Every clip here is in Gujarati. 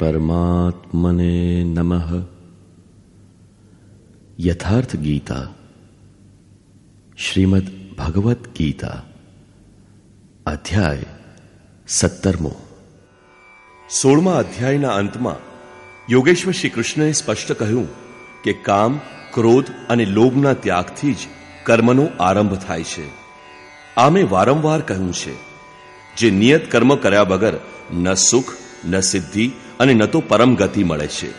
પરમાત્મને નમઃ યથાર્થ ગીતા શ્રીમદ ભગવદ્ ગીતા અધ્યાય સત્તરમો સોળમા અધ્યાયના અંતમાં યોગેશ્વર શ્રી કૃષ્ણએ સ્પષ્ટ કહ્યું કે કામ, ક્રોધ અને લોભના ત્યાગથી જ કર્મનો આરંભ થાય છે। આ મેં વારંવાર કહ્યું છે, જે નિયત કર્મ કર્યા વગર ન સુખ, ન સિદ્ધિ અને ન તો પરમ ગતિ મળે છે.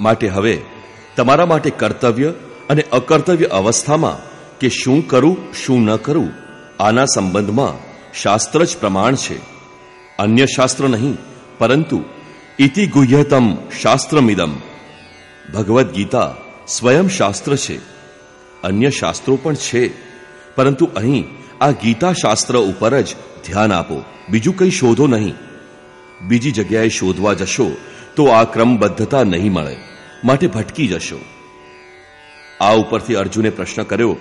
માટે હવે તમારા માટે કર્તવ્ય અને અકર્તવ્ય અવસ્થામાં કે શું કરું, શું ન કરું, આના સંબંધમાં શાસ્ત્ર જ પ્રમાણ છે. અન્ય શાસ્ત્ર નહીં, પરંતુ ઇતિ ગુહ્યતમ શાસ્ત્રમિદમ. ભગવદ્ ગીતા સ્વયં શાસ્ત્ર છે. અન્ય શાસ્ત્રો પણ છે. પરંતુ અહીં આ ગીતા શાસ્ત્ર ઉપર જ ધ્યાન આપો. બીજું કંઈ શોધો નહીં. બીજી જગ્યાએ શોધવા જશો તો આ ક્રમબદ્ધતા નહીં મળે. માટે ભટકી જશો. આ ઉપરથી અર્જુને પ્રશ્ન કર્યો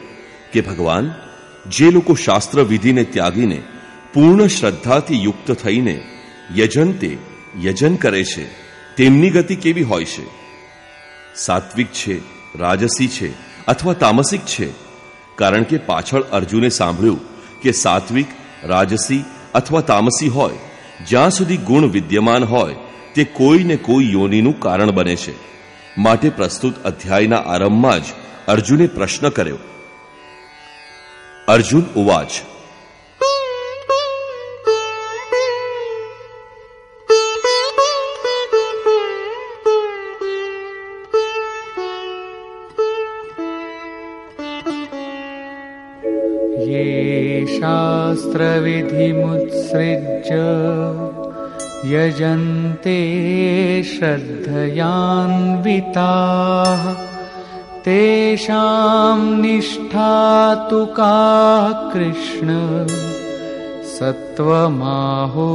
કે, ભગવાન, જે લોકો શાસ્ત્ર વિધિને ત્યાગીને પૂર્ણ શ્રદ્ધાથી યુક્ત થઈને યજંતે યજન કરે છે, તેમની ગતિ કેવી હોય છે? સાત્વિક છે, રાજસી છે અથવા તામસિક છે? કારણ કે પાછળ અર્જુને સાંભળ્યું કે સાત્વિક, રાજસી અથવા તામસી હોય જ્યાં સુધી ગુણ વિદ્યમાન હોય, તે કોઈને કોઈ યોનિનું કારણ બને છે. માટે પ્રસ્તુત અધ્યાયના આરંભમાં જ અર્જુને પ્રશ્ન કર્યો. અર્જુન ઉવાચ शास्त्रविधिमुत्सृज्य यजन्ते श्रद्धयान्विताः तेषां निष्ठा तु का कृष्ण सत्त्वमाहो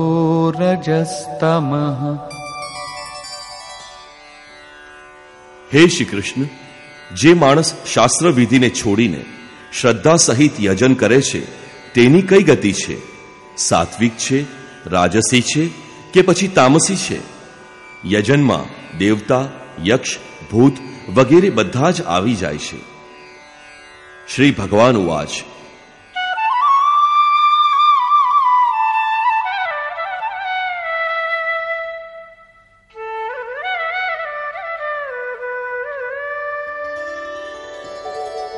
रजस्तमः હે શ્રી કૃષ્ણ જે માણસ શાસ્ત્ર વિધિને છોડીને શ્રદ્ધા સહિત યજન કરે છે તેની કઈ ગતિ છે સાત્વિક છે રાજસી છે કે પછી તામસી છે યજનમાં દેવતા યક્ષ ભૂત વગેરે બધા જ આવી જાય છે શ્રી ભગવાન ઉવાચ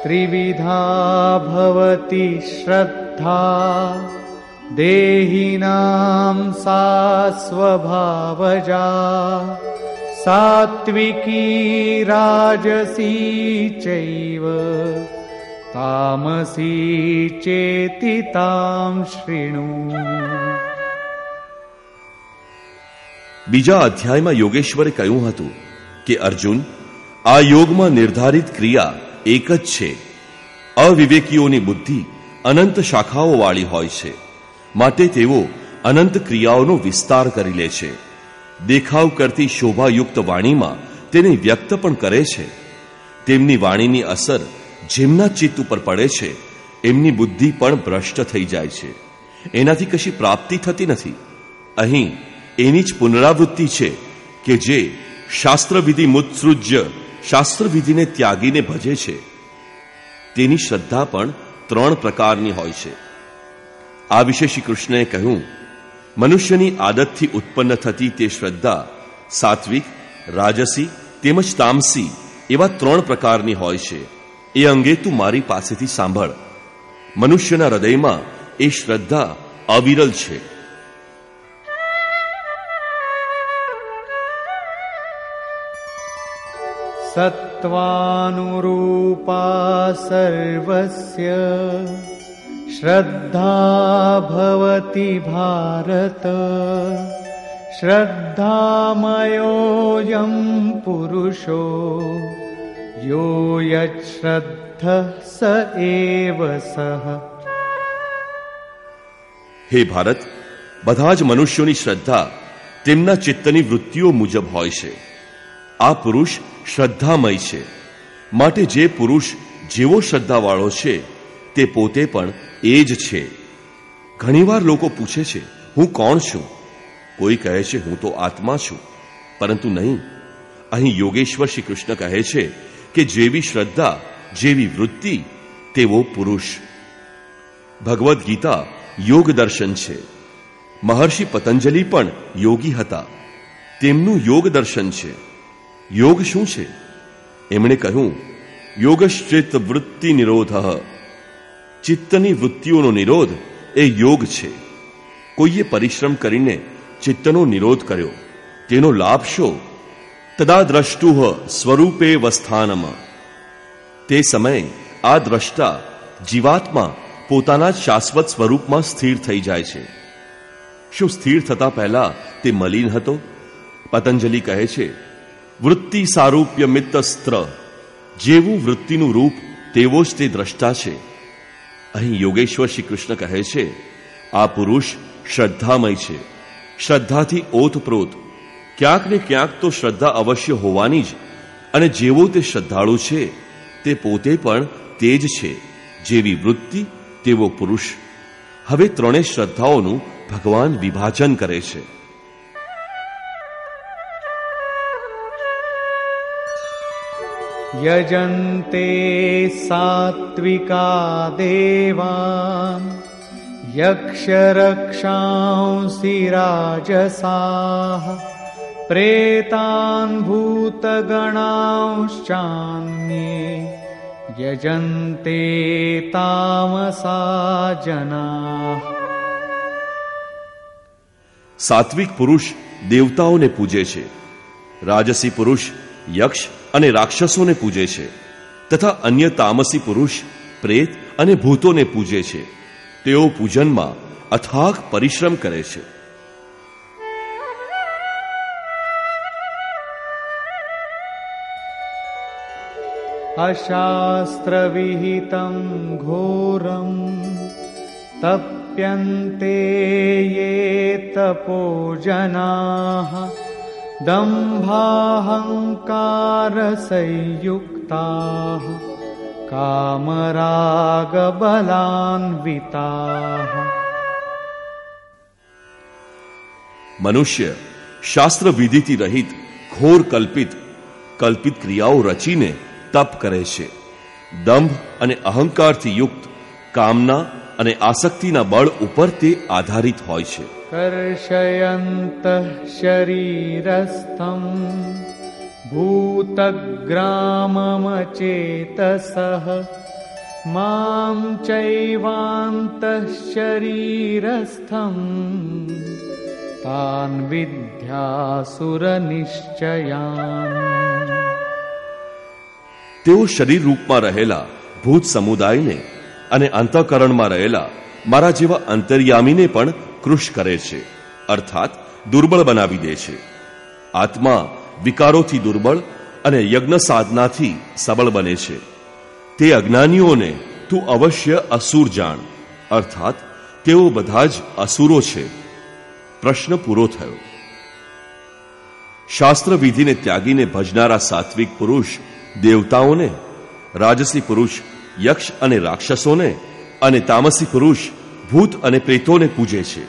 त्रिविधा भवति श्रद्धा देहिनां सा स्वभावजा सात्विकी राजसी चैव तामसी चेति तां शृणु બીજા અધ્યાયમાં યોગેશ્વરે કહ્યું હતું કે અર્જુન આ યોગમાં નિર્ધારિત ક્રિયા એક જ છે અવિવેકીઓની બુદ્ધિ અનંત શાખાઓ વાળી હોય છે. માટે તેઓ અનંત ક્રિયાઓનો વિસ્તાર કરી લે છે. દેખાવ કરતી શોભાયુક્ત વાણીમાં તેને વ્યક્ત પણ કરે છે. તેમની વાણીની અસર જેમના ચિત્ત ઉપર પડે છે, એમની બુદ્ધિ પણ ભ્રષ્ટ થઈ જાય છે. એનાથી કશી પ્રાપ્તિ થતી નથી. અહીં એની જ પુનરાવૃત્તિ છે કે જે શાસ્ત્રવિધિ મુત્સૃજ્ય શાસ્ત્રવિધિને ત્યાગીને ભજે છે. તેની શ્રદ્ધા પણ ત્રણ પ્રકારની હોય છે. આ વિશે શ્રી કૃષ્ણએ કહ્યું, મનુષ્યની આદતથી ઉત્પન્ન થતી તે શ્રદ્ધા સાત્વિક, રાજસી, તેમજ તામસી એવા ત્રણ પ્રકારની હોય છે. એ અંગે તું મારી પાસેથી સાંભળ. મનુષ્યના હૃદયમાં એ શ્રદ્ધા અવિરલ છે. सत्त्वानुरूपा सर्वस्य श्रद्धा भवति भारत श्रद्धामयोऽयं पुरुषो यो यच्छ्रद्धः स एव सः હે ભારત બધા જ મનુષ્યોની શ્રદ્ધા તેમના ચિત્તની વૃત્તિઓ મુજબ હોય છે આ પુરુષ શ્રદ્ધામય છે. માટે જે પુરુષ જેવો શ્રદ્ધાવાળો છે, તે પોતે પણ એ જ છે. ઘણીવાર લોકો પૂછે છે, હું કોણ છું? કોઈ કહે છે, હું તો આત્મા છું. પરંતુ નહીં. અહીં યોગેશ્વર શ્રી કૃષ્ણ કહે છે કે જેવી શ્રદ્ધા, જેવી વૃત્તિ, તેવો પુરુષ. ભગવદ્ ગીતા યોગ દર્શન છે. મહર્ષિ પતંજલિ પણ યોગી હતા. તેમનું યોગ દર્શન છે. યોગ શું છે એમણે કહ્યું, યોગશ્ચેત વૃત્તિ નિરોધ. ચિત્તની વૃત્તિઓનો નિરોધ એ યોગ છે. કોઈએ પરિશ્રમ કરીને ચિત્તનો નિરોધ કર્યો, તેનો લાભ શો? તદા દ્રષ્ટુ સ્વરૂપે વસ્થાનમ. તે સમયે આ દ્રષ્ટા જીવાત્મા પોતાના શાશ્વત સ્વરૂપમાં સ્થિર થઈ જાય છે. શું સ્થિર થતા પહેલા તે મલિન હતો? પતંજલિ કહે છે વૃત્તિ સારૂપ્ય મિત્તસ્ત્ર જેવું વૃત્તિનું રૂપ તેવો જ તે દ્રષ્ટા છે. અહીં યોગેશ્વર શ્રી કૃષ્ણ કહે છે, આ પુરુષ શ્રદ્ધામય છે. શ્રદ્ધાથી ઓતપ્રોત. ક્યાંક ને ક્યાંક તો શ્રદ્ધા અવશ્ય હોવાની જ, અને જેવો તે શ્રદ્ધાળુ છે, તે પોતે પણ તે જ છે. જેવી વૃત્તિ, તેવો પુરુષ. હવે ત્રણેય શ્રદ્ધાઓનું ભગવાન વિભાજન કરે છે. यजन्ते सात्विका देवान् यक्षरक्षांसि राजसाः प्रेतान् भूतगणांश्चान्ये यजन्ते तामसा जनाः સાત્વિક પુરુષ દેવતાઓને પૂજે છે રાજસી પુરુષ યક્ષ અને રાક્ષસોને પૂજે છે, તથા અન્ય તામસી પુરુષ, પ્રેત અને ભૂતોને પૂજે છે. તેઓ પૂજનમાં અથાગ પરિશ્રમ કરે છે. અશાસ્ત્રવિહિતમ ઘોરમ તપ્યંતે તપોજના दम्भाहङ्कारसंयुक्ताः कामरागबलान्विताः મનુષ્ય શાસ્ત્ર વિધિથી રહિત ઘોર કલ્પિત કલ્પિત ક્રિયાઓ રચીને તપ કરે છે દંભ અને અહંકારથી યુક્ત કામના અને આસક્તિના બળ ઉપર તે આધારિત હોય છે कर्षयन्तः शरीरस्थम् भूतग्राममचेतसः मां चैवान्तः शरीरस्थम् तान् विद्यासुरनिश्चयान् તેઓ શરીર રૂપમાં રહેલા ભૂત સમુદાયને અને અંતઃકરણમાં રહેલા મારા જેવા અંતર્યામીને પણ કૃશ કરે છે, અર્થાત દુર્બળ બનાવી દે છે. આત્મા વિકારોથી દુર્બળ અને યજ્ઞ સાધનાથી સબળ બને છે. તે અજ્ઞાનીઓને તું અવશ્ય અસુર જાણ, અર્થાત તેઓ બધા જ અસુરો છે. પ્રશ્ન પૂરો થયો. શાસ્ત્ર વિધિને ત્યાગીને ભજનારા સાત્વિક પુરુષ, દેવતાઓને, રાજસી પુરુષ, યક્ષ અને રાક્ષસોને અને તામસી પુરુષ ભૂત અને પ્રેતોને પૂજે છે.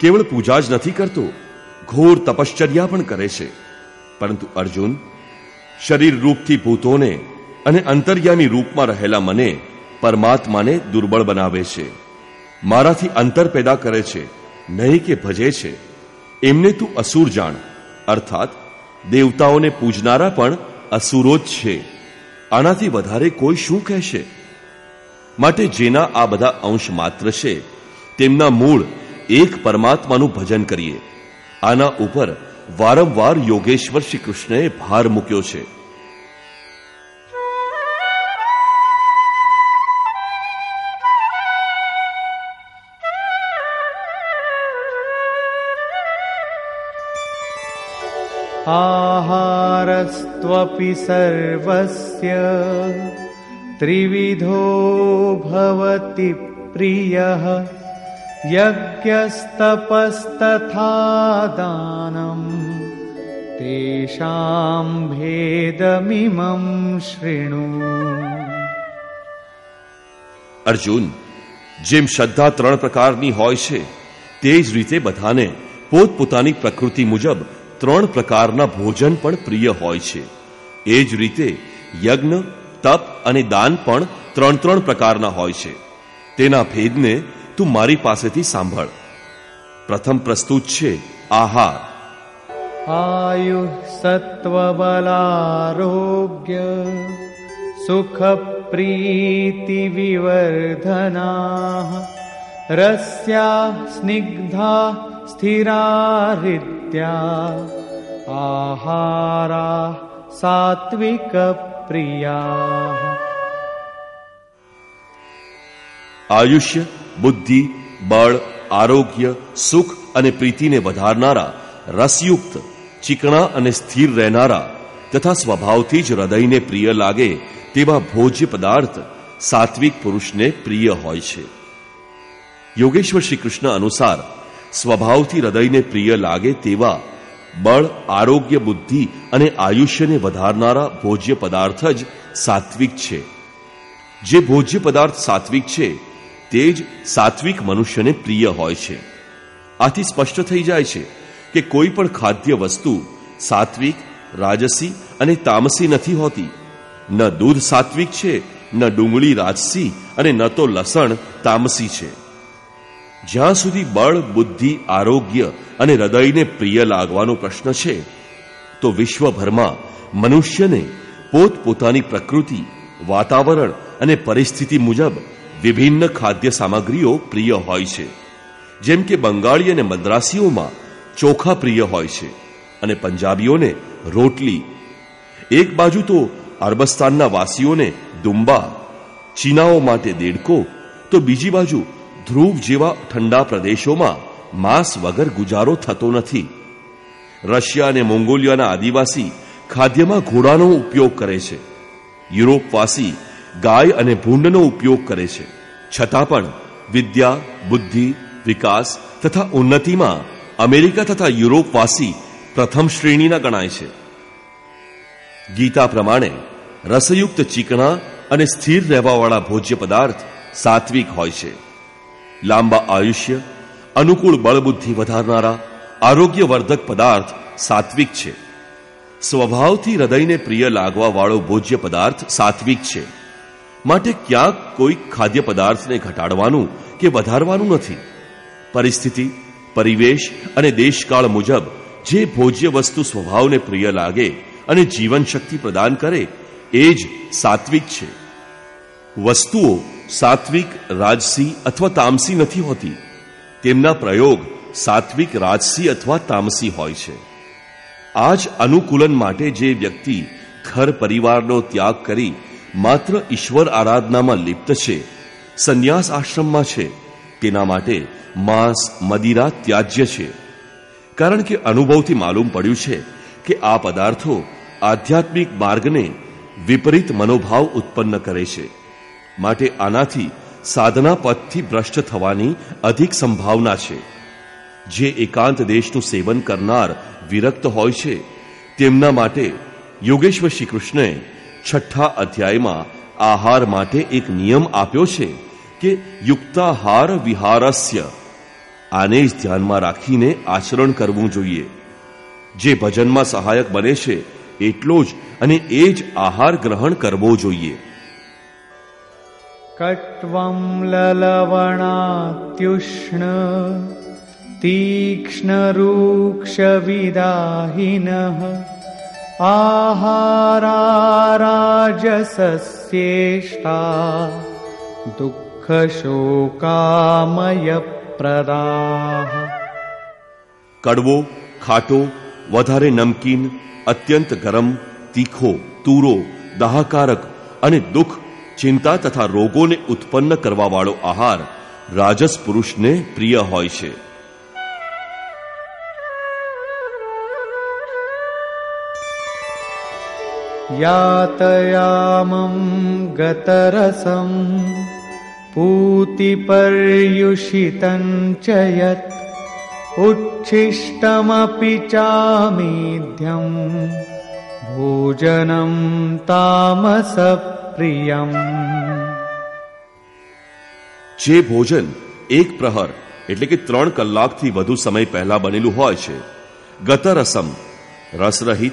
કેવળ પૂજા જ નથી કરતો, ઘોર તપશ્ચર્યા પણ કરે છે. પરંતુ અર્જુન, શરીર રૂપથી ભૂતોને અને અંતર્યામી રૂપમાં રહેલા મને પરમાત્માને દુર્બળ બનાવે છે. મારાથી અંતર પેદા કરે છે, નહીં કે ભજે છે. એમને તું અસુર જાણ, અર્થાત દેવતાઓને પૂજનારા પણ અસુરો જ છે. આનાથી વધારે કોઈ શું કહેશે? માટે જેના આ બધા અંશ માત્ર છે તેમના મૂળ એક પરમાત્માનું ભજન કરીએ આના ઉપર વારંવાર યોગેશ્વર શ્રી કૃષ્ણએ ભાર મૂક્યો છે आहारस्त्वपि सर्वस्य त्रिविधो भवति प्रियः यज्ञस्तपस्तथा दानम् तेषां भेदमिमं शृणु અર્જુન જેમ શ્રદ્ધા ત્રણ પ્રકારની હોય છે તે જ રીતે બધાને પોતપોતાની પ્રકૃતિ મુજબ ત્રણ પ્રકારના ભોજન પણ પ્રિય હોય છે એ જ રીતે યજ્ઞ તપ અને દાન પણ ત્રણ ત્રણ પ્રકારના હોય છે. તેના ભેદને તું મારી પાસેથી સાંભળ. પ્રથમ પ્રસ્તુત છે આહાર. આયુ સત્વબલારોગ્ય સુખ પ્રીતિ વિવર્ધના, રસ્યા સ્નિગ્ધા સ્થિરા રીત્યા આહારા સાત્વિક પ્રિયા આયુષ્ય બુદ્ધિ બળ આરોગ્ય સુખ અને પ્રીતિને વધારનારા રસયુક્ત ચીકણા અને સ્થિર રહેનારા તથા સ્વભાવથી જ હૃદયને પ્રિય લાગે તેવા ભોજ્ય પદાર્થ સાત્વિક પુરુષને પ્રિય હોય છે યોગેશ્વર શ્રી કૃષ્ણ અનુસાર સ્વભાવથી હૃદયને પ્રિય લાગે તેવા બળ, આરોગ્ય, બુદ્ધિ અને આયુષ્યને વધારનારા ભોજ્ય પદાર્થ જ સાત્વિક છે. જે ભોજ્ય પદાર્થ સાત્વિક છે, તે જ સાત્વિક મનુષ્યને પ્રિય હોય છે. આથી સ્પષ્ટ થઈ જાય છે કે કોઈ પણ ખાદ્ય વસ્તુ સાત્વિક, રાજસી અને તામસી નથી હોતી. ન દૂધ સાત્વિક છે, ન ડુંગળી રાજસી અને ન તો લસણ તામસી છે. જ્યાં સુધી બળ, બુદ્ધિ, આરોગ્ય અને હૃદયને પ્રિય લાગવાનો પ્રશ્ન છે, તો વિશ્વભરમાં મનુષ્યને પોતપોતાની પ્રકૃતિ, વાતાવરણ અને પરિસ્થિતિ મુજબ વિભિન્ન ખાદ્ય સામગ્રીઓ પ્રિય હોય છે. જેમ કે બંગાળી અને મદ્રાસીઓમાં ચોખા પ્રિય હોય છે અને પંજાબીઓને રોટલી. એક બાજુ તો અરબસ્તાનના વાસીઓને દુંબા, ચીનાઓ માટે દેડકો, તો બીજી બાજુ ધ્રુવ જેવા ઠંડા પ્રદેશોમાં માંસ વગર ગુજારો થતો નથી. રશિયા અને મોંગોલિયાના આદિવાસી ખાદ્યમાં ઘોડાનો ઉપયોગ કરે છે. યુરોપવાસી ગાય અને ભૂંડનો ઉપયોગ કરે છે. છતાં પણ વિદ્યા, બુદ્ધિ, વિકાસ તથા ઉન્નતિમાં અમેરિકા તથા યુરોપવાસી પ્રથમ શ્રેણીના ગણાય છે. ગીતા પ્રમાણે રસયુક્ત ચીકણા અને સ્થિર રહેવાવાળા ભોજ્ય પદાર્થ સાત્વિક હોય છે. લાંબા આયુષ્ય, અનુકૂળ બળબુદ્ધિ વધારનારા, આરોગ્યવર્ધક પદાર્થ સાત્વિક છે. સ્વભાવથી હૃદયને પ્રિય લાગવાવાળો ભોજ્ય પદાર્થ સાત્વિક છે. માટે ક્યાંક કોઈ ખાદ્ય પદાર્થને ઘટાડવાનું કે વધારવાનું નથી. પરિસ્થિતિ, પરિવેશ અને દેશકાળ મુજબ જે ભોજ્ય વસ્તુ સ્વભાવને પ્રિય લાગે અને જીવન શક્તિ પ્રદાન કરે, એ જ સાત્વિક છે. વસ્તુઓ સાત્વિક, રાજસી અથવા તામસી નથી હોતી. તેમના પ્રયોગ સાત્વિક, રાજસી અથવા તામસી હોય છે. આ જ અનુકૂલન માટે જે વ્યક્તિ ઘર પરિવારનો ત્યાગ કરી માત્ર ઈશ્વર આરાધનામાં લિપ્ત છે, સંન્યાસ આશ્રમમાં છે, તેના માટે માંસ, મદિરા ત્યાજ્ય છે. કારણ કે અનુભવથી માલુમ પડ્યું છે કે આ પદાર્થો આધ્યાત્મિક માર્ગને વિપરીત મનોભાવ ઉત્પન્ન કરે છે. માટે આનાથી સાધના પથથી ભ્રષ્ટ થવાની અધિક સંભાવના છે. જે એકાંત દેશનું સેવન કરનાર વિરક્ત હોય છે, તેમના માટે યોગેશ્વર શ્રી કૃષ્ણએ છઠ્ઠા અધ્યાયમાં આહાર માટે એક નિયમ આપ્યો છે કે યુક્તાહાર વિહારસ્ય. આને જ ધ્યાનમાં રાખીને આચરણ કરવું જોઈએ. જે ભજનમાં સહાયક બને છે, એટલો જ અને એ જ આહાર ગ્રહણ કરવો જોઈએ. कट्वं ललवणात्युष्ण तीक्ष्णरूक्षविदाहिनः आहाराराजसस्येष्टा दुःखशोकामयप्रदाः કડવો ખાટો વધારે નમકીન અત્યંત ગરમ તીખો તુરો દાહકારક અને દુઃખ ચિંતા તથા રોગોને ઉત્પન્ન કરવાવાળો આહાર રાજસ પુરુષને પ્રિય હોય છે यातयामं गतरसं पूतिपर्युषितं च यत् उच्छिष्टमपि चामेध्यं भोजनं પ્રિયમ જે ભોજન એક પ્રહર, એટલે કે ત્રણ કલાકથી વધુ સમય પહેલા બનેલું હોય છે ગત રસમ રસરહિત,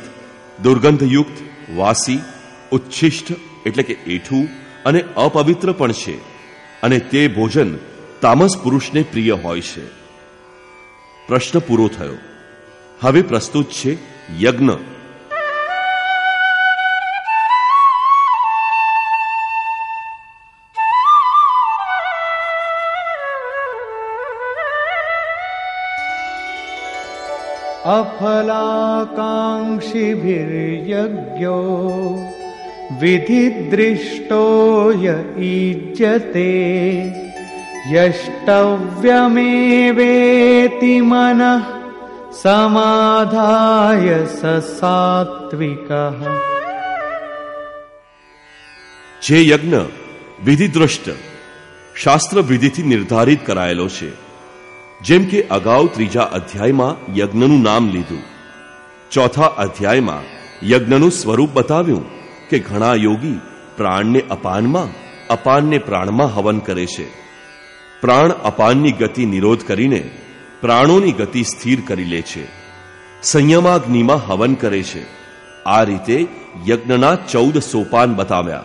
દુર્ગંધયુક્ત, વાસી, ઉચ્છિષ્ટ, એટલે કે એઠું અને અપવિત્ર પણ છે, અને તે ભોજન તામસ પુરુષને પ્રિય હોય છે. પ્રશ્ન પૂરો થયો. હવે પ્રસ્તુત છે યજ્ઞ. अफलाकाङ्क्षिभिर्यज्ञो विधिदृष्टो य ईज्यते यष्टव्यमेवेति मनः समाधाय स सात्विकः જે યજ્ઞ વિધિદ્રષ્ટ શાસ્ત્ર વિધિથી નિર્ધારિત કરાયેલો છે જેમ કે અગાઉ ત્રીજા અધ્યાયમાં યજ્ઞનું નામ લીધું. ચોથા અધ્યાયમાં યજ્ઞનું સ્વરૂપ બતાવ્યું કે ઘણા યોગી પ્રાણને અપાનમાં, અપાનને પ્રાણમાં હવન કરે છે. પ્રાણ અપાનની ગતિ નિરોધ કરીને પ્રાણોની ગતિ સ્થિર કરી લે છે. સંયમાગ્નિમાં હવન કરે છે. આ રીતે યજ્ઞના ચૌદ સોપાન બતાવ્યા,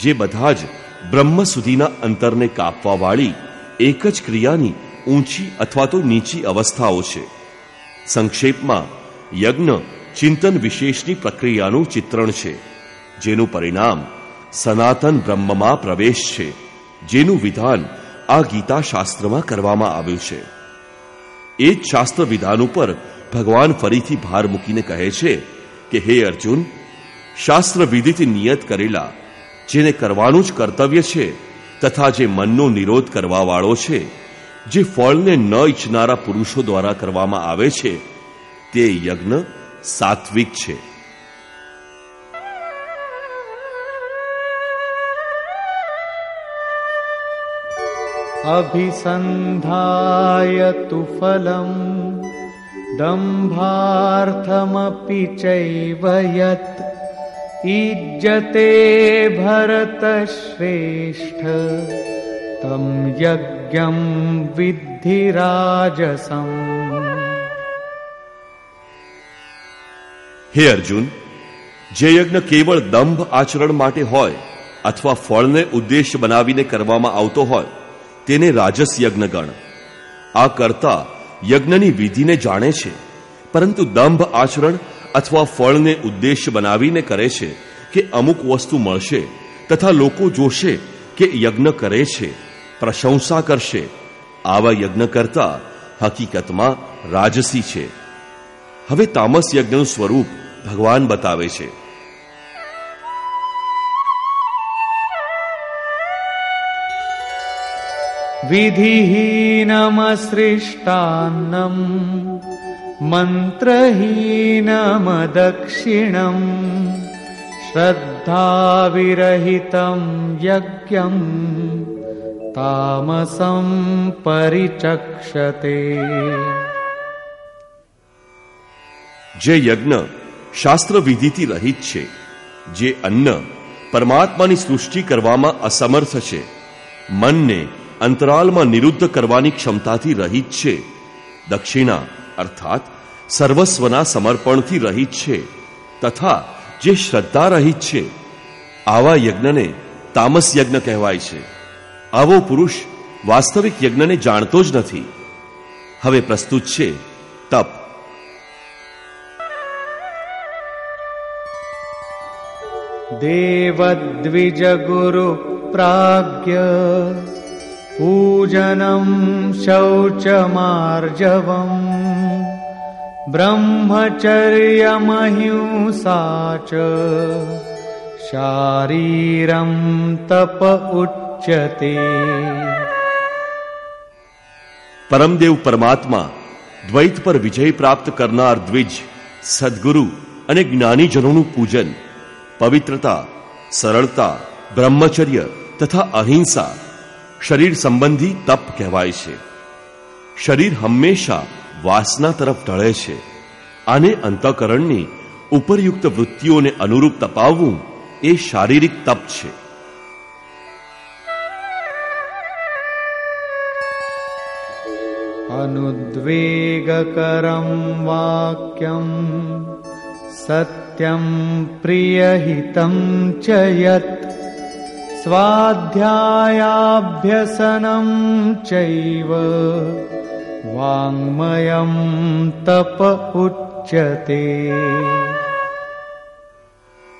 જે બધા જ બ્રહ્મ સુધીના અંતરને કાપવા વાળી એક જ ક્રિયાની ઊંચી અથવા તો નીચી અવસ્થાઓ છે. સંક્ષેપમાં, યજ્ઞ ચિંતન વિશેષની પ્રક્રિયાનું ચિત્રણ છે, જેનું પરિણામ સનાતન બ્રહ્મમાં પ્રવેશ છે, જેનું વિધાન આ ગીતા શાસ્ત્રમાં કરવામાં આવ્યું છે. એ જ શાસ્ત્ર વિધાન ઉપર ભગવાન ફરીથી ભાર મૂકીને કહે છે કે, હે અર્જુન શાસ્ત્ર વિધિથી નિયત કરેલા, જેને કરવાનું જ કર્તવ્ય છે, તથા જે મનનો નિરોધ કરવા વાળો છે જે ફળને ન ઈચ્છનારા પુરુષો દ્વારા કરવામાં આવે છે, તે યજ્ઞ સાત્વિક છે. અભિસંધાય તુ ફલમ, દંભાર્થમપી ચૈવ યત ભરત શ્રેષ્ઠ, તમ યજ્ઞ यज्ञं विद्धि राजसम् હે અર્જુન જે યજ્ઞ કેવળ દંભ આચરણ માટે હોય અથવા ફળને ઉદ્દેશ બનાવીને કરવામાં આવતો હોય તેને રાજસ યજ્ઞ ગણ આ કરતા યજ્ઞની વિધિને જાણે છે પરંતુ દંભ આચરણ અથવા ફળને ઉદ્દેશ બનાવીને કરે છે કે અમુક વસ્તુ મળશે તથા લોકો જોશે કે યજ્ઞ કરે છે પ્રશંસા કરશે આવા યજ્ઞ કરતા હકીકતમાં રાજસી છે હવે તામસ યજ્ઞનું સ્વરૂપ ભગવાન બતાવે છે विधिहीनमसृष्टान्नम् मन्त्रहीनमदक्षिणम् श्रद्धाविरहितं यज्ञम् तामसं परिचक्षते જે યજ્ઞ શાસ્ત્ર વિધિથી રહિત છે જે અન્ન પરમાત્માની સૃષ્ટિ કરવામાં અસમર્થ છે મનને અંતરાલમાં નિરુદ્ધ કરવાની ક્ષમતાથી રહિત છે દક્ષિણા અર્થાત સર્વસ્વના સમર્પણથી રહિત છે તથા જે શ્રદ્ધા રહિત છે, આવા યજ્ઞને તામસ યજ્ઞ કહેવાય છે. આવો પુરુષ વાસ્તવિક યજ્ઞને જાણતો જ નથી. હવે પ્રસ્તુત છે, તપ. દેવદ્વિજ ગુરુ પ્રાગ્ય પૂજનમ શૌચમાર્જવમ. ब्रह्मचर्यमहिंसा च शारीरं तप उच्यते પરમદેવ પરમાત્મા દ્વૈત પર વિજય પ્રાપ્ત કરનાર દ્વિજ સદગુરુ અને જ્ઞાનીજનોનું પૂજન પવિત્રતા સરળતા બ્રહ્મચર્ય તથા અહિંસા શરીર સંબંધી તપ કહેવાય છે શરીર હંમેશા વાસના તરફ ઢળે છે આને અંતઃકરણની ઉપરયુક્ત વૃત્તિઓને અનુરૂપ તપાવવું એ શારીરિક તપ છે अनुद्वेगकरं वाक्यम् सत्यं प्रियहितं च यत् स्वाध्यायाभ्यसनं चैव वाङ्मयं तप उच्यते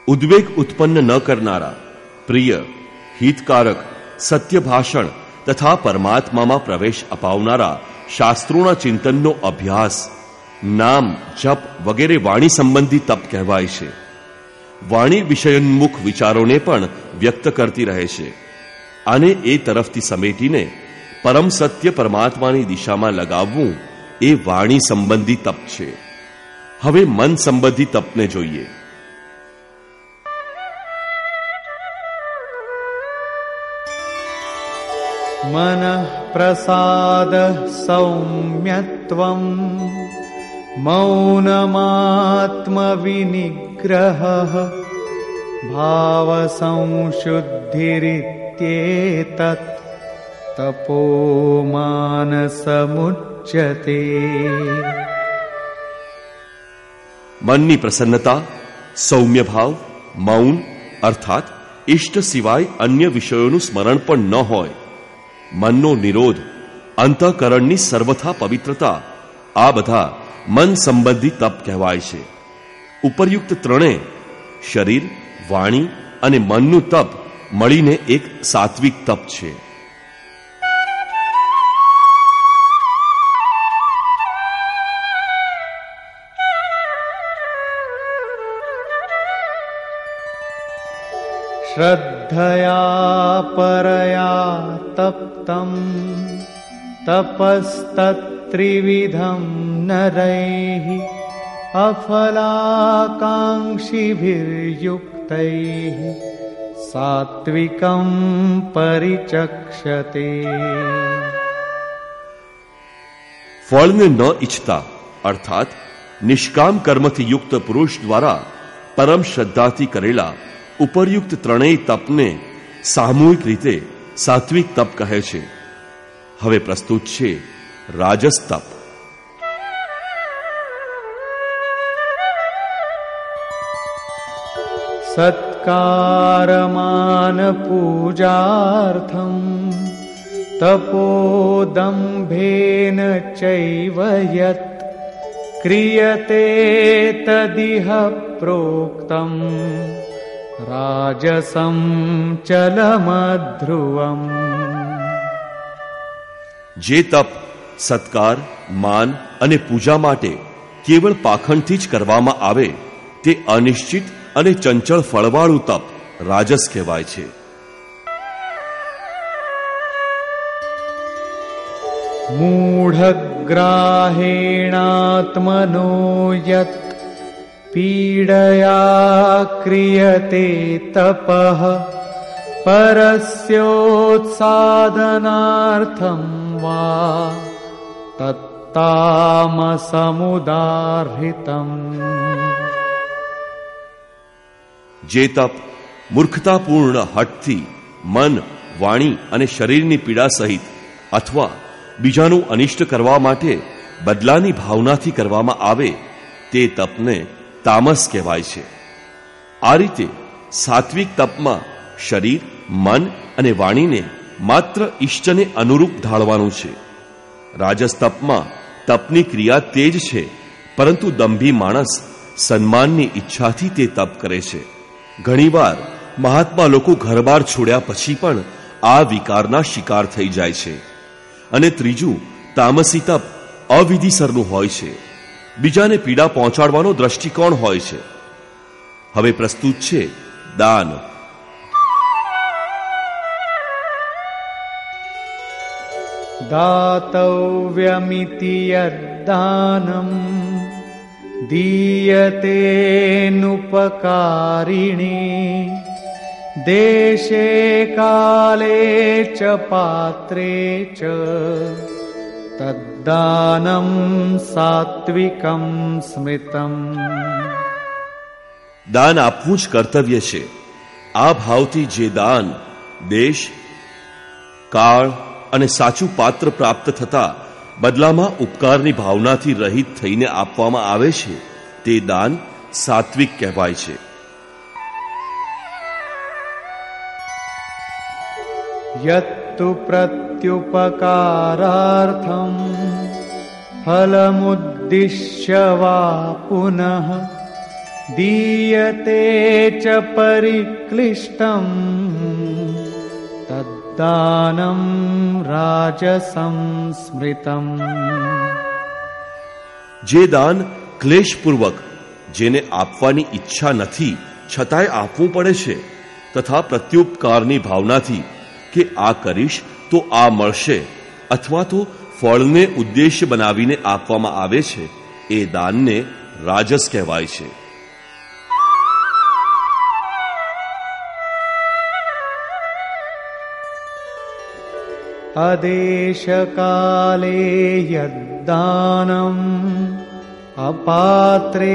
ઉદ્વેગ ઉત્પન્ન ન કરનારા પ્રિય હિતકારક સત્ય ભાષણ તથા પરમાત્મામાં પ્રવેશ અપાવનારા શાસ્ત્રોના ચિંતનનો અભ્યાસ નામ જપ વગેરે વાણી સંબંધી તપ કહેવાય છે વાણી વિષયોન્મુખ વિચારોને પણ વ્યક્ત કરતી રહે છે અને એ તરફથી સમેટીને પરમ સત્ય પરમાત્માની દિશામાં લગાવવું એ વાણી સંબંધી તપ છે. હવે મન સંબંધી તપને જોઈએ. મન પ્રસાદ સૌમ્યત્વમ મૌનમાત્મવિનિગ્રહ ભાવ સંશુદ્ધિરિત્યેતત્ તપોમાનસમુચ્યતે મનની પ્રસન્નતા સૌમ્ય ભાવ મૌન અર્થાત ઇષ્ટ સિવાય અન્ય વિષયોનું સ્મરણ પણ ન હોય મનનો નિરોધ અંતઃકરણની સર્વથા પવિત્રતા આ બધા મન સંબંધી તપ કહેવાય છે ઉપરયુક્ત ત્રણે શરીર વાણી અને મનનું તપ મળીને એક સાત્વિક તપ છે श्रद्धया परया तप्तम् तपस्तत्त्रिविधं नरैः अफलाकाङ्क्षिभिर्युक्तैः सात्विकं परिचक्षते ફળને ન ઈચ્છતા અર્થાત નિષ્કામ કર્મથી યુક્ત પુરુષ દ્વારા પરમ શ્રદ્ધાથી કરેલા ઉપરયુક્ત ત્રણેય તપને સામૂહિક રીતે સાત્વિક તપ કહે છે હવે પ્રસ્તુત છે રાજસ તપ सत्कारमानपूजार्थम् तपोदम्भेन चैव यत् क्रियते तदिह प्रोक्तम् राजसं चलमध्रुवम् જે તપ સત્કાર માન અને પૂજા માટે કેવળ પાખંડથી જ કરવામાં આવે તે અનિશ્ચિત અને ચંચળ ફળવાળું તપ રાજસ કહેવાય છે मूढग्राहेणात्मनो यत् पीडया क्रियते तपः परस्योत्सादनार्थं वा तत्तामसमुदाहृतम् જે તપ મૂર્ખતાપૂર્ણ હઠથી મન વાણી અને શરીરની પીડા સહિત અથવા બીજાનું અનિષ્ટ કરવા માટે બદલાની ભાવનાથી કરવામાં આવે તે તપને તામસ કહેવાય છે. આ રીતે સાત્વિક તપમાં શરીર, મન અને વાણીને માત્ર ઈષ્ટને અનુરૂપ ઢાળવાનું છે. રાજસ તપમાં તપની ક્રિયા તેજ છે, પરંતુ દંભી માણસ સન્માનની ઈચ્છાથી તે તપ કરે છે. ઘણીવાર મહાત્મા લોકો ઘરબાર છોડ્યા પછી પણ આ વિકારના શિકાર થઈ જાય છે. અને ત્રીજું, તામસી તપ અવિધિસરનું હોય છે. બીજાને પીડા પહોંચાડવાનો દ્રષ્ટિકોણ હોય છે હવે પ્રસ્તુત છે દાન दातव्यमिति यद्दानम् दीयतेऽनुपकारिणे देशे काले च पात्रे च દાનમ સાત્વિકમ સ્મિતમ દાન આપવું જ કર્તવ્ય છે આ ભાવથી જે દાન દેશ કાળ અને સાચું પાત્ર પ્રાપ્ત થતા બદલામાં ઉપકારની ભાવનાથી રહિત થઈને આપવામાં આવે છે તે દાન સાત્વિક કહેવાય છે યત્તુ પ્રત્યુપકારાર્થમ फलमुद्दिश्य वा पुनः दीयते च परिक्लिष्टम् तद्दानं राजसं स्मृतम् જે દાન ક્લેશપૂર્વક જેને આપવાની ઈચ્છા નથી છતાંય આપવું પડે છે તથા પ્રત્યુપકારની ભાવનાથી કે આ કરીશ તો આ મળશે અથવા તો ફળને ઉદ્દેશ્ય બનાવીને આપવામાં આવે છે એ દાનને રાજસ કહેવાય છે अदेशकाले यद्दानम् अपात्रेभ्यश्च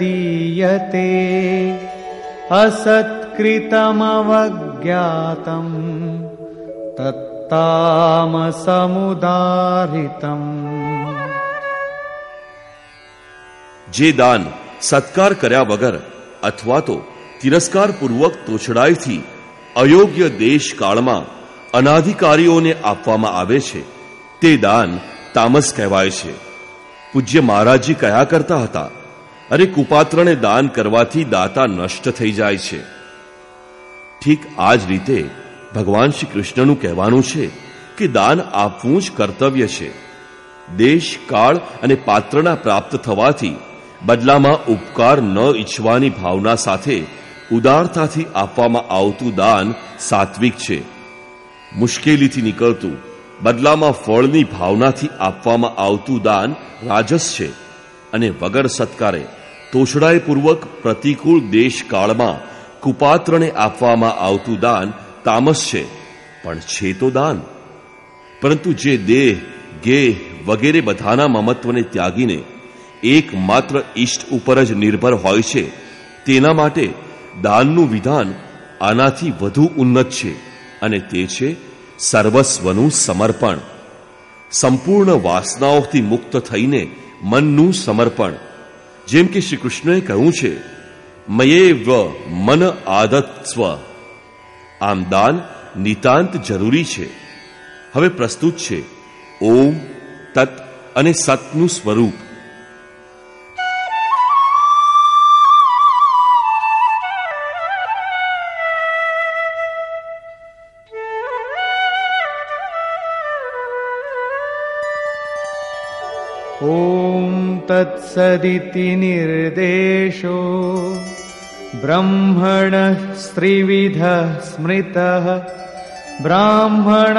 दीयते असत्कृतमवज्ञातम् તામસમુદારિતમ જે દાન સત્કાર કર્યા વગર અથવા તો તિરસ્કારપૂર્વક તોછડાઈથી અયોગ્ય દેશ કાળમાં અનાધિકારીઓને આપવામાં આવે છે, તે દાન તામસ કહેવાય છે. પૂજ્ય મહારાજજી કયા કરતા હતા? અરે કુપાત્રને દાન કરવાથી દાતા નષ્ટ થઈ જાય છે. ઠીક આ જ રીતે ભગવાન શ્રી કૃષ્ણનું કહેવાનું છે કે દાન આપવું જ કર્તવ્ય છે. દેશ, કાળ અને પાત્રના પ્રાપ્ત થવાથી બદલામાં ઉપકાર ન ઈચ્છવાની ભાવના સાથે ઉદારતાથી આપવામાં આવતું દાન સાત્વિક છે. મુશ્કેલીથી નીકળતું, બદલામાં ફળની ભાવનાથી આપવામાં આવતું દાન રાજસ છે અને વગર સત્કારે તોછડાઈપૂર્વક પ્રતિકૂળ દેશકાળમાં કુપાત્રને આપવામાં આવતું દાન તામસ છે, પણ છે તો દાન. પરંતુ જે દેહ, ગેહ વગેરે બધાના મમત્વને ત્યાગીને એકમાત્ર ઈષ્ટ ઉપર જ નિર્ભર હોય છે, તેના માટે દાનનું વિધાન આનાથી વધુ ઉન્નત છે, અને તે છે સર્વસ્વનું સમર્પણ. સંપૂર્ણ વાસનાઓથી મુક્ત થઈને મનનું સમર્પણ. જેમ કે શ્રી કૃષ્ણએ કહ્યું છે મયે વ મન આદત સ્વ આમ દાન નિતાંત જરૂરી છે હવે પ્રસ્તુત છે ઓમ તત અને સતનું સ્વરૂપ ॐ तत्सदिति निर्देशो ब्रह्मणः स्त्रिविधः स्मृतः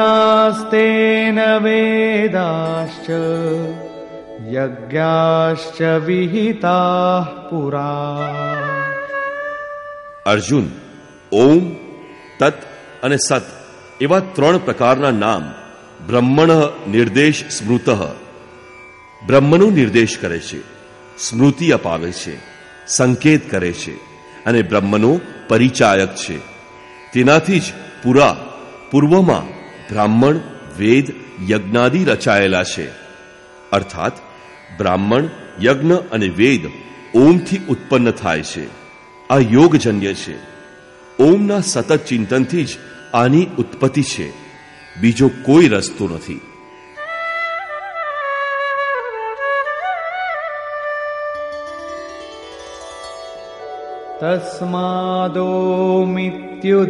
ब्राह्मणास्तेन वेदाश्च यज्ञाश्च विहिताः पुरा અર્જુન ઓમ તત અને સત એવા ત્રણ પ્રકારના નામ બ્રહ્મણ નિર્દેશ સ્મૃત બ્રહ્મનો નિર્દેશ કરે છે સ્મૃતિ અપાવે છે સંકેત કરે છે અને બ્રહ્મનો પરિચાયક છે. તેનાથી જ પુરા, પૂર્વમાં બ્રાહ્મણ, વેદ, યજ્ઞાદિ રચાયેલા છે. અર્થાત, બ્રાહ્મણ, યજ્ઞ અને વેદ ઓમથી ઉત્પન્ન થાય છે. આ યોગજન્ય છે. ઓમના સતત ચિંતનથી જ આની ઉત્પત્તિ છે. બીજો કોઈ રસ્તો નથી.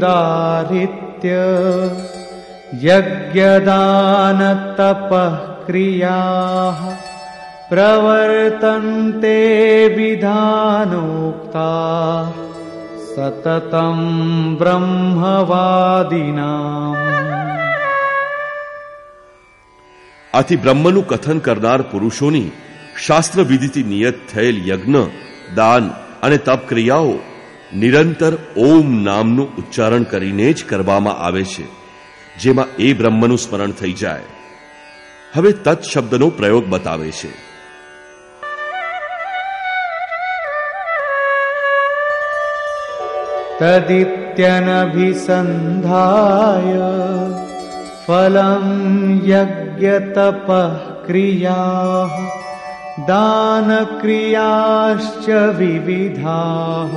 तस्मादोमित्युदाहृत्य यज्ञदानतपः क्रियाः प्रवर्तन्ते विधानोक्ता सततं ब्रह्मवादिनाम् આથી બ્રહ્મનું કથન કરનાર પુરુષોની શાસ્ત્ર વિધિથી નિયત થયેલ યજ્ઞ દાન અને તપ ક્રિયાઓ નિરંતર ઓમ નામનું ઉચ્ચારણ કરીને જ કરવામાં આવે છે, જેમાં એ બ્રહ્મનું સ્મરણ થઈ જાય. હવે તત્ શબ્દનો પ્રયોગ બતાવે છે. તદિત્યનભિસંધાય ફલમ યજ્ઞતપ ક્રિયા दानक्रियाश्च विविधाः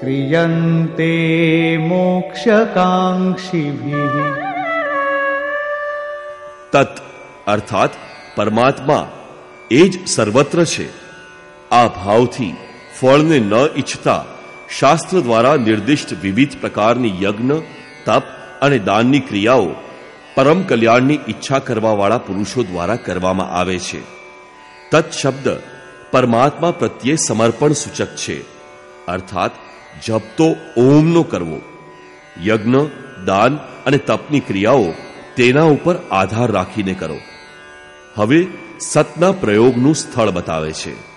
क्रियन्ते मोक्षकाङ्क्षिभिः તત અર્થાત પરમાત્મા એ જ સર્વત્ર છે આ ભાવથી ફળને ન ઈચ્છતા શાસ્ત્ર દ્વારા નિર્દિષ્ટ વિવિધ પ્રકારની યજ્ઞ તપ અને દાનની ક્રિયાઓ પરમ કલ્યાણની ઈચ્છા કરવાવાળા પુરુષો દ્વારા કરવામાં આવે છે તત્ શબ્દ પરમાત્મા પ્રત્યે સમર્પણ સૂચક છે. અર્થાત, જપ તો ઓમનો કરવો. યજ્ઞ, દાન અને તપની ક્રિયાઓ તેના ઉપર આધાર રાખીને કરો. હવે સતના પ્રયોગનું સ્થળ બતાવે છે.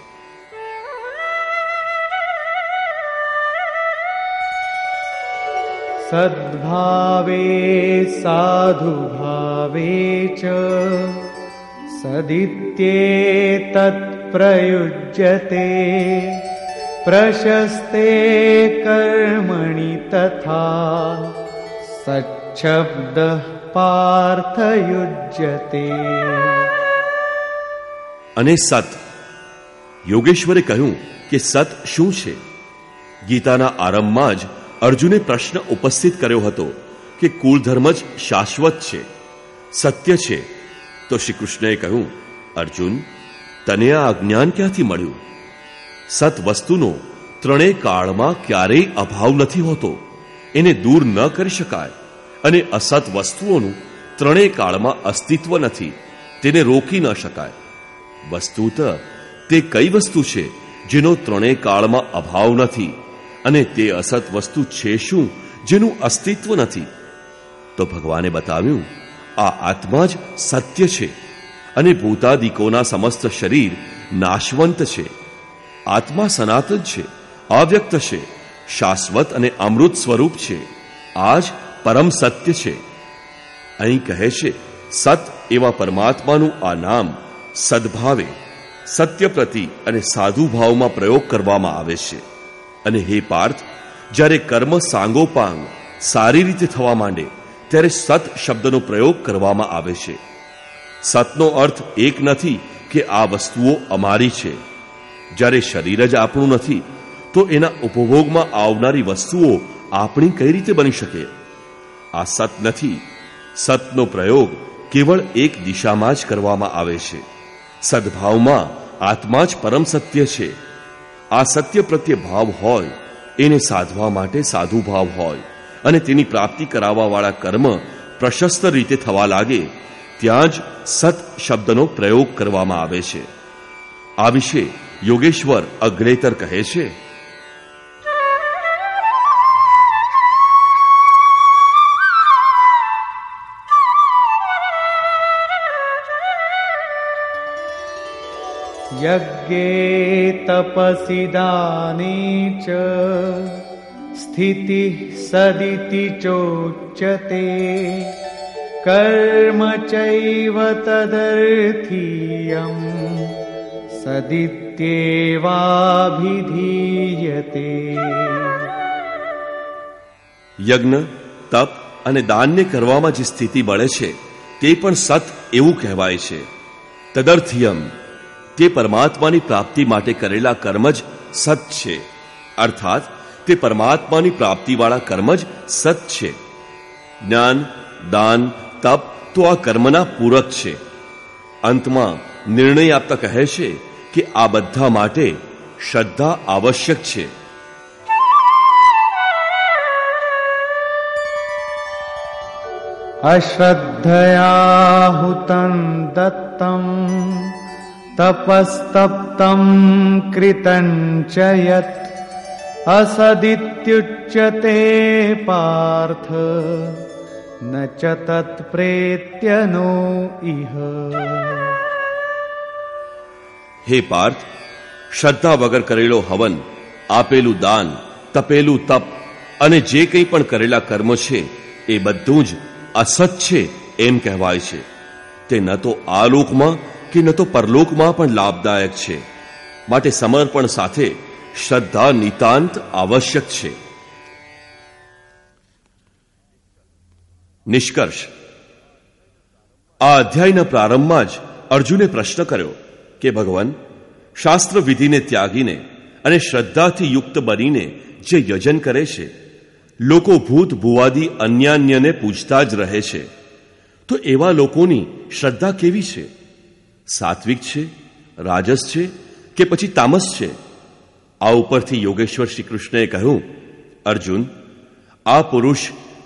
સદભાવે સાધુ ભાવે ચ सदित्येतत्प्रयुज्यते प्रशस्ते कर्मणि तथा सच्छब्दः पार्थयुज्यते અને સત યોગેશ્વરે કહ્યું કે સત શું છે ગીતાના આરંભમાં જ અર્જુને પ્રશ્ન ઉપસ્થિત કર્યો હતો કે કુળધર્મ જ શાશ્વત છે સત્ય છે તો શ્રી કૃષ્ણએ કહ્યું, અર્જુન, તને આ અજ્ઞાન ક્યાંથી મળ્યું? સત વસ્તુનો ત્રણેય કાળમાં ક્યારેય અભાવ નથી હોતો. એને દૂર ન કરી શકાય. અને અસત વસ્તુઓનું ત્રણેય કાળમાં અસ્તિત્વ નથી. તેને રોકી ન શકાય. વસ્તુત, તે કઈ વસ્તુ છે જેનો ત્રણેય કાળમાં અભાવ નથી? અને તે અસત વસ્તુ છે શું જેનું અસ્તિત્વ નથી? તો ભગવાને બતાવ્યું આ આત્મા જ સત્ય છે અને ભૂતાદિકોના સમસ્ત શરીર નાશવંત છે. આત્મા સનાતન છે, અવ્યક્ત છે, શાશ્વત અને અમૃત સ્વરૂપ છે. આ જ પરમ સત્ય છે. અહીં કહે છે, સત એવા પરમાત્માનું આ નામ સદભાવે, સત્ય પ્રતિ અને સાધુ ભાવમાં પ્રયોગ કરવામાં આવે છે. અને હે પાર્થ, જ્યારે કર્મ સાંગોપાંગ સારી રીતે થવા માંડે ત્યારે સત શબ્દનો પ્રયોગ કરવામાં આવે છે. સતનો અર્થ એક નથી કે આ વસ્તુઓ અમારી છે. જ્યારે શરીર જ આપણું નથી, તો એના ઉપભોગમાં આવનારી વસ્તુઓ આપણી કઈ રીતે બની શકે? આ સત નથી. સતનો પ્રયોગ કેવળ એક દિશામાં જ કરવામાં આવે છે. સદભાવમાં આત્મા જ પરમ સત્ય છે. આ સત્ય પ્રત્યે ભાવ હોય, એને સાધવા માટે સાધુ ભાવ હોય. અને તેની પ્રાપ્તિ કરાવવાવાળા કર્મ પ્રશસ્ત રીતે થવા લાગે ત્યાં જ સત શબ્દનો પ્રયોગ કરવામાં આવે છે આ વિશે યોગેશ્વર અગ્રેતર કહે છે यज्ञे तपसि दाने च स्थितिः सदिति चोच्यते कर्म चैव तदर्थीयम् સદિત્યેવાભિધીયતે યજ્ઞ તપ અને દાનને કરવામાં જે સ્થિતિ મળે છે તે પણ સત એવું કહેવાય છે તદર્થિયમ તે પરમાત્માની પ્રાપ્તિ માટે કરેલા કર્મ જ સત છે અર્થાત તે પરમાત્માની પ્રાપ્તિવાળા કર્મ જ સત છે જ્ઞાન દાન તપ તો આ કર્મના પૂરક છે અંતમાં નિર્ણય આપતા કહે છે કે આ બધા માટે શ્રદ્ધા આવશ્યક છે अश्रद्धयाहुतं दत्तं तपस्तप्तं कृतं च यत् असदित्युच्यते पार्थ न च तत्प्रेत्यनो इह હે પાર્થ શ્રદ્ધા વગર કરેલો હવન આપેલું દાન તપેલું તપ અને જે કંઈ પણ કરેલા કર્મ છે એ બધું જ અસત છે એમ કહેવાય છે તે ન તો આ લોકમાં કે ન તો પરલોકમાં પણ લાભદાયક છે માટે સમર્પણ સાથે શ્રદ્ધા નિતાંત આવશ્યક છે. નિષ્કર્ષ. આ અધ્યાયના પ્રારંભમાં જ અર્જુને પ્રશ્ન કર્યો કે, ભગવાન શાસ્ત્ર વિધિને ત્યાગીને અને શ્રદ્ધાથી યુક્ત બનીને જે યજન કરે છે, લોકો ભૂત, ભુવાદી, અન્યાન્યને પૂજતા જ રહે છે. તો એવા લોકોની શ્રદ્ધા કેવી છે? સાત્વિક છે? રાજસ છે? કે પછી તામસ છે? આ ઉપરથી યોગેશ્વર શ્રી કૃષ્ણએ કહ્યું, અર્જુન, આ પુરુષ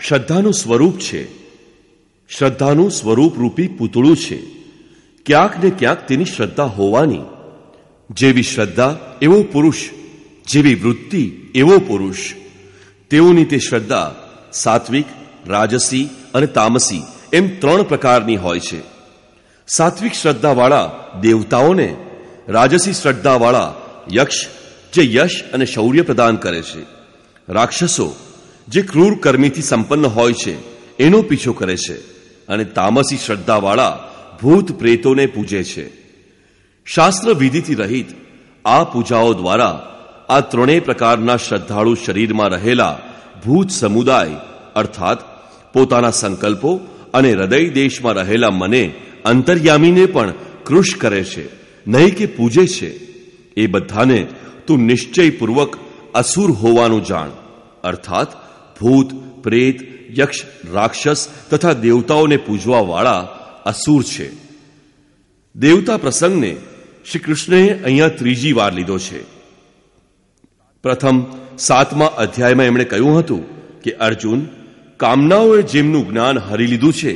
શ્રદ્ધાનું સ્વરૂપ છે. શ્રદ્ધાનું સ્વરૂપ રૂપી પૂતળું છે. ક્યાંક ને ક્યાંક તેની શ્રદ્ધા હોવાની. જેવી શ્રદ્ધા એવો પુરુષ, જેવી વૃત્તિ એવો પુરુષ. તેઓની તે શ્રદ્ધા સાત્વિક, રાજસી અને તામસી એમ ત્રણ પ્રકારની હોય છે. સાત્વિક શ્રદ્ધાવાળા દેવતાઓને, રાજસી શ્રદ્ધાવાળા યક્ષ જે યશ અને શૌર્ય પ્રદાન કરે છે. રાક્ષસો, જે ક્રૂર કર્મીથી સંપન્ન હોય છે, એનો પીછો કરે છે અને તામસી શ્રદ્ધાવાળા ભૂત પ્રેતોને પૂજે છે. શાસ્ત્ર વિધિથી રહિત આ પૂજાઓ દ્વારા આ ત્રણેય પ્રકારના શ્રદ્ધાળુ શરીરમાં રહેલા ભૂત સમુદાય, અર્થાત પોતાના સંકલ્પો અને હૃદય દેશમાં રહેલા મને અંતર્યામીને પણ કૃશ કરે છે, નહીં કે પૂજે છે. એ બધાને તું નિશ્ચયપૂર્વક અસુર હોવાનું જાણ. અર્થાત, ભૂત, પ્રેત, યક્ષ, રાક્ષસ તથા દેવતાઓને પૂજવા વાળા અસુર છે. દેવતા પ્રસંગને શ્રી કૃષ્ણએ અહીંયા ત્રીજી વાર લીધો છે. પ્રથમ, સાતમા અધ્યાયમાં એમણે કહ્યું હતું કે, અર્જુન, કામનાઓએ જેમનું જ્ઞાન હરી લીધું છે,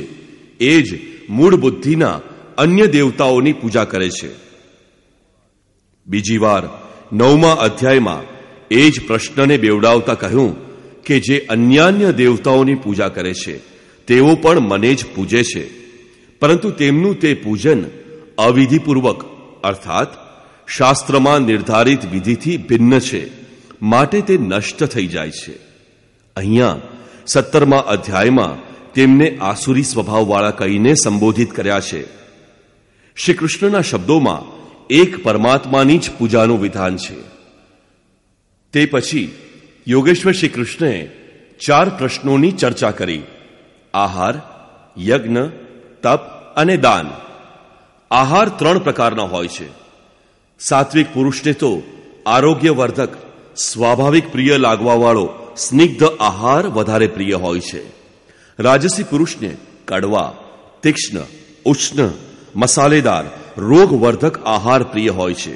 એ જ મૂળ બુદ્ધિના અન્ય દેવતાઓની પૂજા કરે છે. બીજી વાર નવમા અધ્યાયમાં એ જ પ્રશ્નને બેવડાવતા કહ્યું કે જે અન્યાન્ય દેવતાઓની પૂજા કરે છે, તેઓ પણ મને જ પૂજે છે. પરંતુ તેમનું તે પૂજન અવિધિપૂર્વક, અર્થાત શાસ્ત્રમાં નિર્ધારિત વિધિથી ભિન્ન છે, માટે તે નષ્ટ થઈ જાય છે. અહીંયા સત્તરમા અધ્યાયમાં તેમને આસુરી સ્વભાવવાળા કહીને સંબોધિત કર્યા છે. શ્રી કૃષ્ણના શબ્દોમાં એક પરમાત્માની જ પૂજાનું વિધાન છે. તે પછી યોગેશ્વર શ્રી કૃષ્ણએ ચાર પ્રશ્નોની ચર્ચા કરી. આહાર, યજ્ઞ, તપ અને દાન. આહાર ત્રણ પ્રકારના હોય છે. સાત્વિક પુરુષને તો આરોગ્યવર્ધક, સ્વાભાવિક પ્રિય લાગવાવાળો, સ્નિગ્ધ આહાર વધારે પ્રિય હોય છે. રાજસી પુરુષને કડવા, તીક્ષ્ણ, ઉષ્ણ, મસાલેદાર રોગવર્ધક આહાર પ્રિય હોય છે.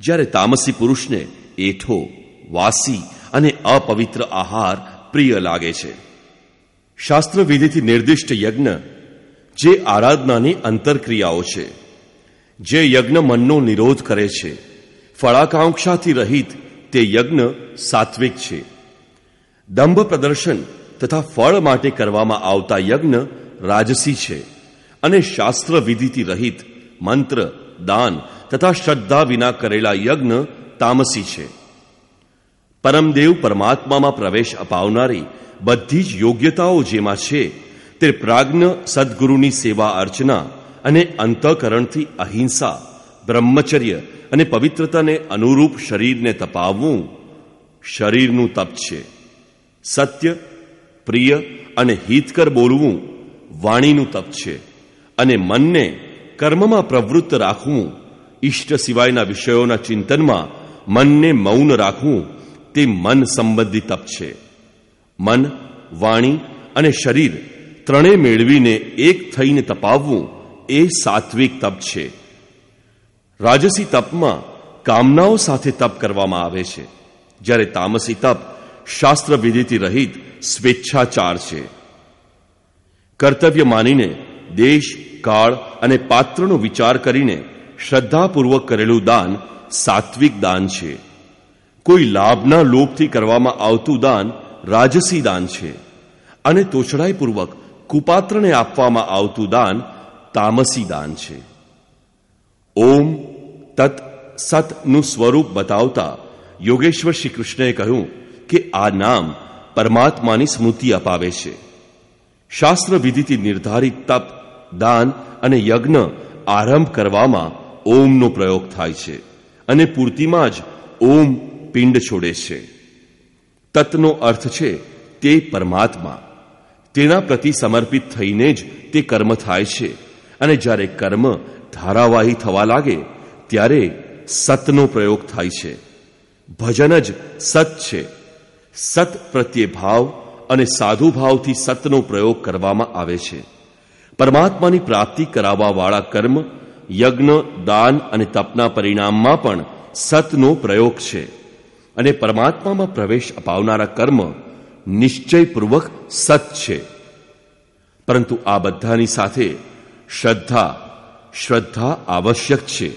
જ્યારે તામસી પુરુષને એઠો, વાસી અને અપવિત્ર આહાર પ્રિય લાગે છે. શાસ્ત્ર વિધિથી નિર્દિષ્ટ યજ્ઞ જે આરાધનાની અંતરક્રિયાઓ છે. જે યજ્ઞ મનનો નિરોધ કરે છે. ફળાકાંક્ષાથી રહિત તે યજ્ઞ સાત્વિક છે. દંભ પ્રદર્શન તથા ફળ માટે કરવામાં આવતા યજ્ઞ રાજસી છે અને શાસ્ત્ર વિધિથી રહિત મંત્ર, દાન તથા શ્રદ્ધા વિના કરેલા યજ્ઞ તામસી છે. પરમદેવ પરમાત્મામાં પ્રવેશ અપાવનારી બધી જ યોગ્યતાઓ જેમાં છે તે પ્રાજ્ઞ સદગુરુની સેવા અર્ચના અને અંતઃકરણથી અહિંસા, બ્રહ્મચર્ય અને પવિત્રતાને અનુરૂપ શરીરને તપાવવું શરીરનું તપ છે. સત્ય, પ્રિય અને હિતકર બોલવું વાણીનું તપ છે અને મનને કર્મમાં પ્રવૃત્ત રાખવું, ઈષ્ટ સિવાયના વિષયોના ચિંતનમાં મનને મૌન રાખવું, તે મન સંબંધી તપ છે. મન, વાણી અને શરીર ત્રણે મેળવીને એક થઈને તપાવવું એ સાત્વિક તપ છે. રાજસી તપમાં કામનાઓ સાથે તપ કરવામાં આવે છે. જ્યારે તામસી તપ શાસ્ત્ર વિધિથી રહિત સ્વેચ્છાચાર છે. કર્તવ્ય માનીને દેશ, કાળ અને પાત્રનો વિચાર કરીને શ્રદ્ધાપૂર્વક કરેલું દાન સાત્વિક દાન છે. કોઈ લાભના લોભથી કરવામાં આવતું દાન રાજસી દાન છે અને તોછડાઈપૂર્વક કુપાત્રને આપવામાં આવતું દાન તામસી દાન છે. ઓમ તત સતનું સ્વરૂપ બતાવતા યોગેશ્વર શ્રી કૃષ્ણએ કહ્યું કે આ નામ પરમાત્માની સ્મૃતિ અપાવે છે. શાસ્ત્ર વિધિથી નિર્ધારિત તપ દાન અને યજ્ઞ આરંભ કરવામાં ઓમનો પ્રયોગ થાય છે અને પૂર્તિમાં જ ઓમ પિંડ છોડે છે. તત્નો અર્થ છે તે પરમાત્મા. તેના પ્રતિ સમર્પિત થઈને જ તે કર્મ થાય છે અને જ્યારે કર્મ ધારાવાહી થવા લાગે ત્યારે સતનો પ્રયોગ થાય છે. ભજન જ સત છે. સત પ્રત્યે ભાવ અને સાધુ ભાવથી સતનો પ્રયોગ કરવામાં આવે છે. પરમાત્માની પ્રાપ્તિ કરાવવાવાળા કર્મ, યજ્ઞ, દાન અને તપના પરિણામમાં પણ સતનો પ્રયોગ છે. અને પરમાત્મામાં પ્રવેશ અપાવનારા કર્મ નિશ્ચયપૂર્વક સત છે. પરંતુ આ બધાની સાથે શ્રદ્ધા શ્રદ્ધા આવશ્યક છે.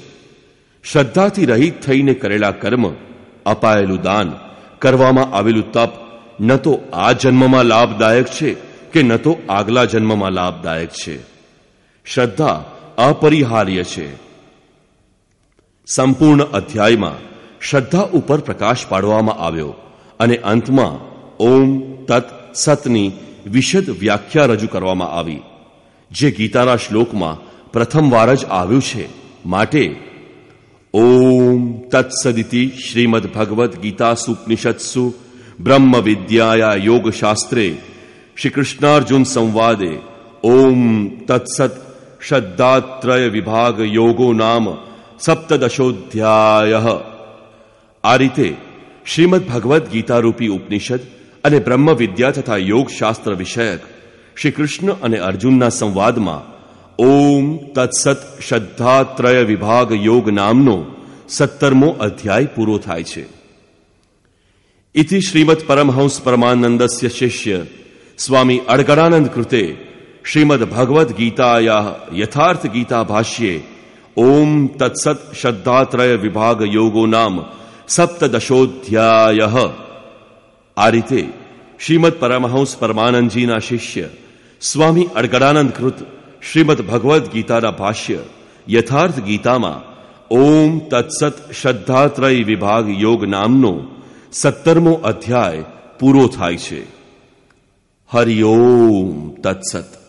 શ્રદ્ધાથી રહિત થઈને કરેલા કર્મ, અપાયેલું દાન, કરવામાં આવેલું તપ, ન તો આ જન્મમાં લાભદાયક છે. કે ન તો આગલા જન્મમાં લાભદાયક છે. શ્રદ્ધા અપરિહાર્ય છે. સંપૂર્ણ અધ્યાયમાં શ્રદ્ધા ઉપર પ્રકાશ પાડવામાં આવ્યો અને અંતમાં ઓમ તત્ સતની વિશદ વ્યાખ્યા રજૂ કરવામાં આવી, જે ગીતાના શ્લોકમાં પ્રથમવાર જ આવ્યું છે. માટે ઓમ તત્સદિતિ શ્રીમદ ભગવદ્ ગીતા સુપનિષત્સુ બ્રહ્મ વિદ્યાયા યોગ શાસ્ત્રે શ્રી કૃષ્ણાર્જુન સંવાદે ઓમ તત્સત શ્રદ્ધાત્રય વિભાગ યોગો નામ સપ્તદશોધ્યાય આ રીતે શ્રીમદ ભગવદ્ ગીતારૂપી ઉપનિષદ અને બ્રહ્મ વિદ્યા તથા યોગશાસ્ત્ર વિષયક શ્રી કૃષ્ણ અને અર્જુનના સંવાદમાં ઓમ તત્સત શ્રદ્ધાત્રય વિભાગ યોગ નામનો સત્તરમો અધ્યાય પૂરો થાય છે ઇતિ શ્રીમદ પરમહંસ પરમાનંદસ્ય શિષ્ય સ્વામી અડગડાનંદ કૃતે શ્રીમદ ભગવદ્ ગીતાયા યથાર્થ ગીતા ભાષ્યે, ઓમ તત્સત શ્રદ્ધાત્રય વિભાગ યોગો નામ સપ્તદશોધ્યાય. આ રીતે શ્રીમદ પરમહંસ પરમાનંદજીના શિષ્ય સ્વામી અડગડાનંદ કૃત શ્રીમદ ભગવદ્ ગીતાના ભાષ્ય યથાર્થ ગીતામાં ઓમ તત્સત શ્રદ્ધાત્રય વિભાગ યોગ નામનો સત્તરમો અધ્યાય પૂરો થાય છે. હરિ ઓમ તત્સત